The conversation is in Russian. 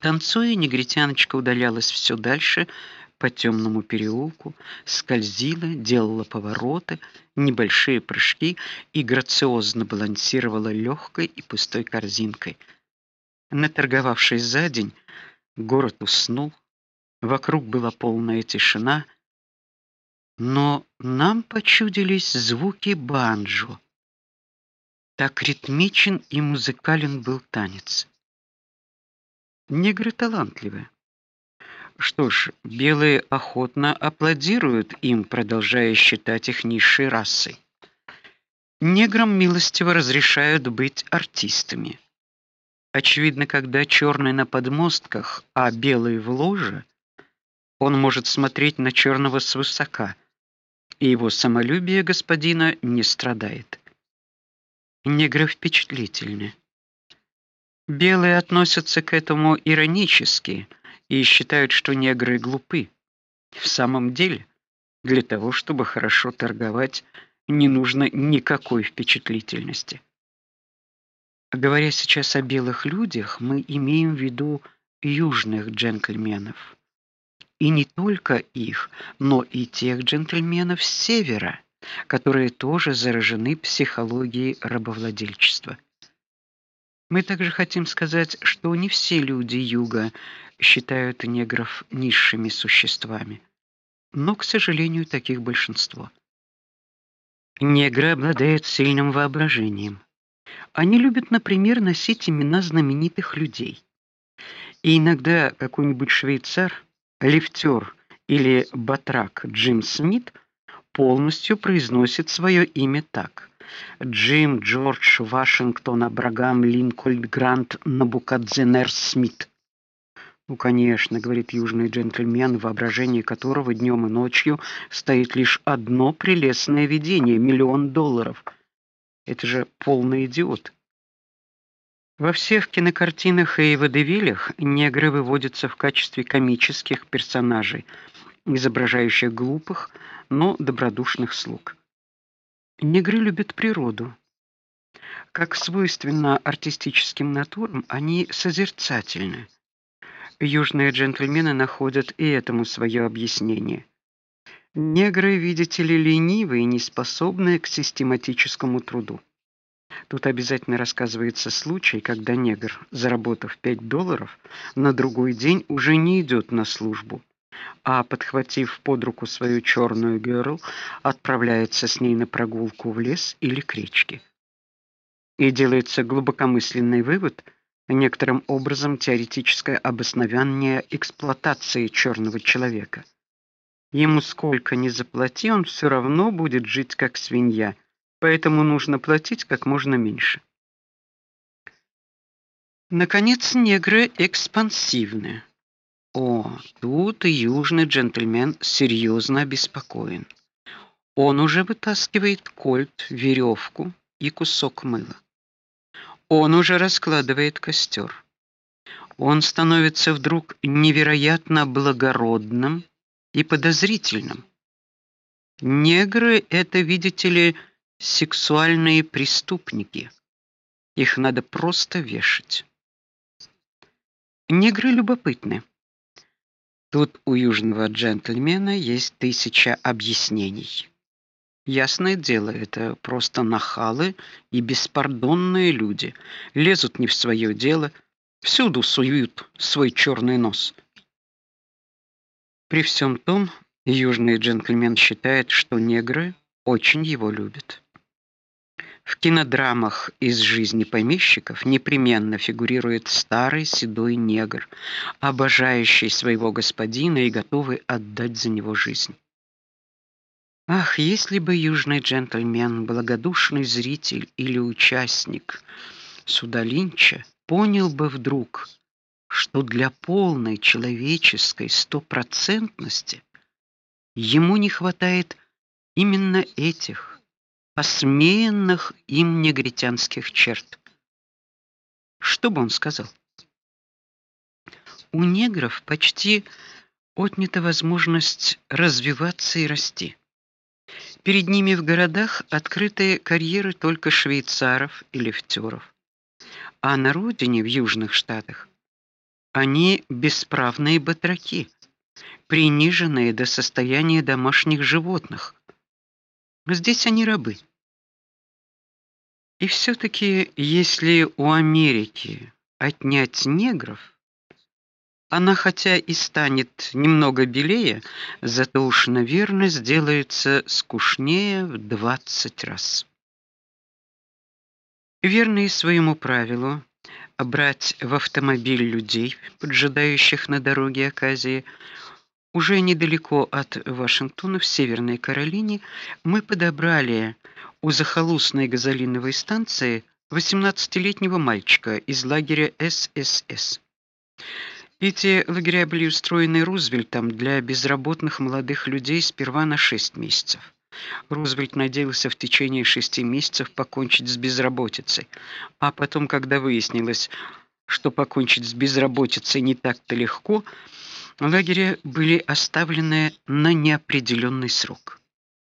Танцуя, негритяночка удалялась все дальше по темному переулку, скользила, делала повороты, небольшие прыжки и грациозно балансировала легкой и пустой корзинкой. Наторговавшись за день, город уснул, вокруг была полная тишина, но нам почудились звуки банджо. Так ритмичен и музыкален был танец. Негры талантливы. Что ж, белые охотно аплодируют им, продолжая считать их низшей расой. Неграм милостиво разрешают быть артистами. Очевидно, когда черный на подмостках, а белый в ложе, он может смотреть на черного свысока, и его самолюбие господина не страдает. Негры впечатлительны. Белые относятся к этому иронически и считают, что негры глупы. В самом деле, для того, чтобы хорошо торговать, не нужно никакой впечатлительности. Говоря сейчас о белых людях, мы имеем в виду южных джентльменов. И не только их, но и тех джентльменов с севера, которые тоже заражены психологией рабовладельчества. Мы также хотим сказать, что не все люди юга считают негров низшими существами. Но, к сожалению, таких большинство. Негры обладают сильным воображением. Они любят, например, носить имена знаменитых людей. И иногда какой-нибудь швейцар, лифтер или батрак Джим Смит полностью произносит свое имя так: Джим Джордж Вашингтон Абрагам Линкольн Грант Набукаднецер Смит. Ну, конечно, говорит южный джентльмен, в воображении которого днем и ночью стоит лишь одно прелестное видение миллион долларов. Это же полный идиот. Во всех кинокартинах и водевилях негры выводятся в качестве комических персонажей, изображающих глупых, но добродушных слуг. Негры любят природу. Как свойственно артистическим натурам, они созерцательны. Южные джентльмены находят и этому свое объяснение. Негры, видите ли, ленивые и неспособные к систематическому труду. Тут обязательно рассказывается случай, когда негр, заработав 5 долларов, на другой день уже не идет на службу, а подхватив под руку свою черную герл, отправляется с ней на прогулку в лес или к речке. И делается глубокомысленный вывод, некоторым образом теоретическое обоснование эксплуатации черного человека. Ему сколько ни заплати, он все равно будет жить как свинья, поэтому нужно платить как можно меньше. Наконец, негры экспансивны. О, тут южный джентльмен серьезно обеспокоен. Он уже вытаскивает кольт, веревку и кусок мыла. Он уже раскладывает костер. Он становится вдруг невероятно благородным и подозрительным. Негры это, видите ли, сексуальные преступники. Их надо просто вешать. Негры любопытны. Тут у южного джентльмена есть тысяча объяснений. Ясное дело, это просто нахалы и беспардонные люди, лезут не в свое дело, всюду суют свой черный нос. При всем том, южный джентльмен считает, что негры очень его любят. В кинодрамах из жизни помещиков непременно фигурирует старый седой негр, обожающий своего господина и готовый отдать за него жизнь. Ах, если бы южный джентльмен, благодушный зритель или участник суда Линча понял бы вдруг, что для полной человеческой стопроцентности ему не хватает именно этих осмеянных им негритянских черт. Что бы он сказал? У негров почти отнята возможность развиваться и расти. Перед ними в городах открыты карьеры только швейцаров и лифтеров. А на родине, в южных штатах, Они бесправные батраки, приниженные до состояния домашних животных. Здесь они рабы. И все таки если у Америки отнять негров, она хотя и станет немного белее, зато уж, наверное, сделается скучнее в двадцать раз. Верный своему правилу брать в автомобиль людей, поджидающих на дороге Аказии, уже недалеко от Вашингтона в Северной Каролине, мы подобрали у захолустной газолиновой станции 18-летнего мальчика из лагеря ССС. Эти лагеря были устроены Рузвельтом для безработных молодых людей сперва на 6 месяцев. Рузвельт надеялся в течение шести месяцев покончить с безработицей, а потом, когда выяснилось, что покончить с безработицей не так-то легко, лагеря были оставлены на неопределенный срок.